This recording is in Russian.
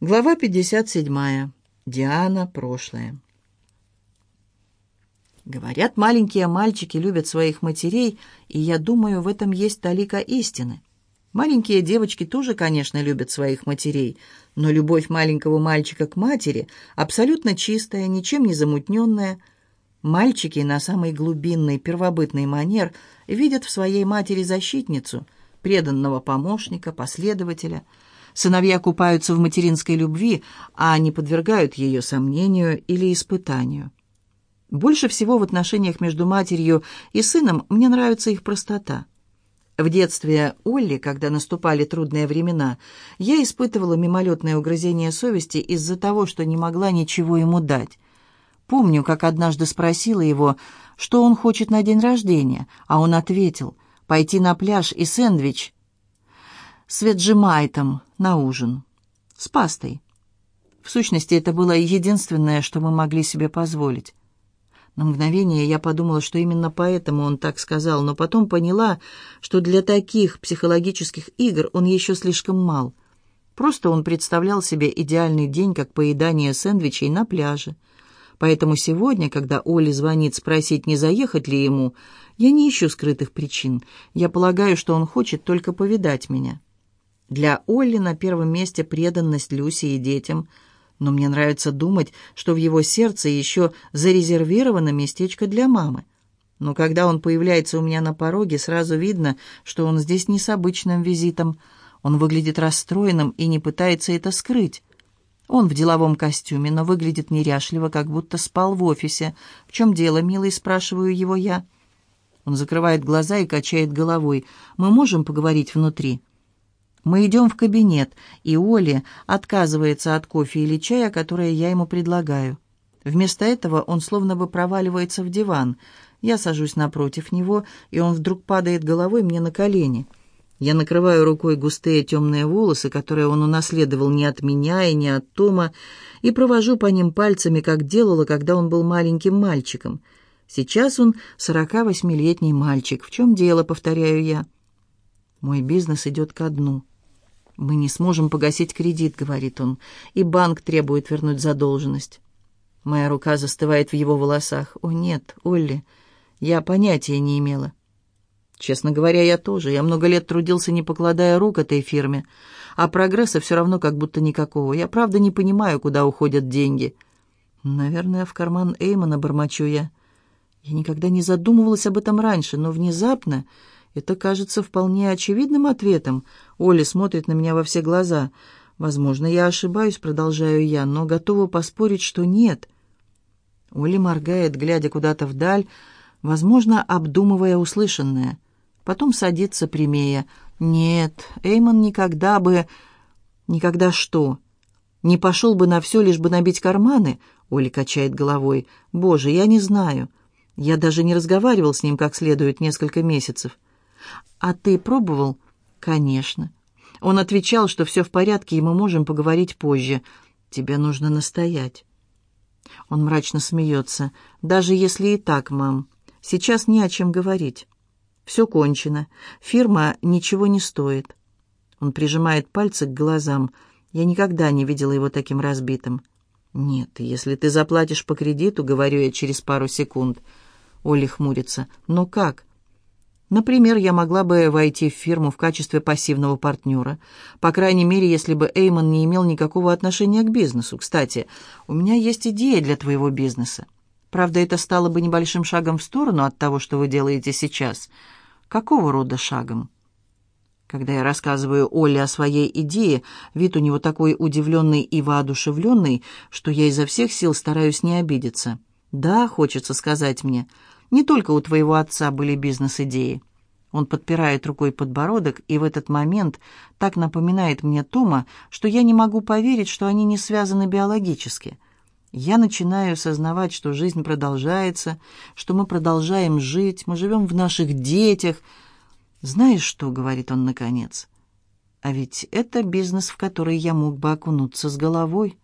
Глава 57. Диана. Прошлое. Говорят, маленькие мальчики любят своих матерей, и я думаю, в этом есть талика истины. Маленькие девочки тоже, конечно, любят своих матерей, но любовь маленького мальчика к матери абсолютно чистая, ничем не замутненная. Мальчики на самый глубинный, первобытный манер видят в своей матери защитницу, преданного помощника, последователя – Сыновья купаются в материнской любви, а не подвергают ее сомнению или испытанию. Больше всего в отношениях между матерью и сыном мне нравится их простота. В детстве Олли, когда наступали трудные времена, я испытывала мимолетное угрызение совести из-за того, что не могла ничего ему дать. Помню, как однажды спросила его, что он хочет на день рождения, а он ответил «пойти на пляж и сэндвич» с веджимайтом на ужин. С пастой. В сущности, это было единственное, что мы могли себе позволить. На мгновение я подумала, что именно поэтому он так сказал, но потом поняла, что для таких психологических игр он еще слишком мал. Просто он представлял себе идеальный день как поедание сэндвичей на пляже. Поэтому сегодня, когда Оля звонит спросить, не заехать ли ему, я не ищу скрытых причин. Я полагаю, что он хочет только повидать меня. Для Олли на первом месте преданность Люси и детям, но мне нравится думать, что в его сердце еще зарезервировано местечко для мамы. Но когда он появляется у меня на пороге, сразу видно, что он здесь не с обычным визитом. Он выглядит расстроенным и не пытается это скрыть. Он в деловом костюме, но выглядит неряшливо, как будто спал в офисе. «В чем дело, милый?» – спрашиваю его я. Он закрывает глаза и качает головой. «Мы можем поговорить внутри?» Мы идем в кабинет, и Оли отказывается от кофе или чая, которые я ему предлагаю. Вместо этого он словно бы проваливается в диван. Я сажусь напротив него, и он вдруг падает головой мне на колени. Я накрываю рукой густые темные волосы, которые он унаследовал не от меня и не от Тома, и провожу по ним пальцами, как делала, когда он был маленьким мальчиком. Сейчас он 48-летний мальчик. В чем дело, повторяю я. Мой бизнес идет ко дну. «Мы не сможем погасить кредит», — говорит он, — «и банк требует вернуть задолженность». Моя рука застывает в его волосах. «О, нет, Олли, я понятия не имела». Честно говоря, я тоже. Я много лет трудился, не покладая рук этой фирме. А прогресса все равно как будто никакого. Я правда не понимаю, куда уходят деньги. Наверное, в карман Эймона бормочу я. Я никогда не задумывалась об этом раньше, но внезапно это кажется вполне очевидным ответом. Оля смотрит на меня во все глаза. Возможно, я ошибаюсь, продолжаю я, но готова поспорить, что нет. Оля моргает, глядя куда-то вдаль, возможно, обдумывая услышанное. Потом садится прямее. Нет, Эймон никогда бы... Никогда что? Не пошел бы на все, лишь бы набить карманы? Оля качает головой. Боже, я не знаю. Я даже не разговаривал с ним как следует несколько месяцев. «А ты пробовал?» «Конечно». Он отвечал, что все в порядке, и мы можем поговорить позже. «Тебе нужно настоять». Он мрачно смеется. «Даже если и так, мам, сейчас не о чем говорить. Все кончено. Фирма ничего не стоит». Он прижимает пальцы к глазам. Я никогда не видела его таким разбитым. «Нет, если ты заплатишь по кредиту, — говорю я через пару секунд». Оля хмурится. «Но как? Например, я могла бы войти в фирму в качестве пассивного партнера, по крайней мере, если бы Эймон не имел никакого отношения к бизнесу. Кстати, у меня есть идея для твоего бизнеса. Правда, это стало бы небольшим шагом в сторону от того, что вы делаете сейчас. Какого рода шагом? Когда я рассказываю Оле о своей идее, вид у него такой удивленный и воодушевленный, что я изо всех сил стараюсь не обидеться. «Да, хочется сказать мне», не только у твоего отца были бизнес-идеи. Он подпирает рукой подбородок и в этот момент так напоминает мне Тома, что я не могу поверить, что они не связаны биологически. Я начинаю осознавать, что жизнь продолжается, что мы продолжаем жить, мы живем в наших детях. «Знаешь что?» — говорит он наконец. «А ведь это бизнес, в который я мог бы окунуться с головой».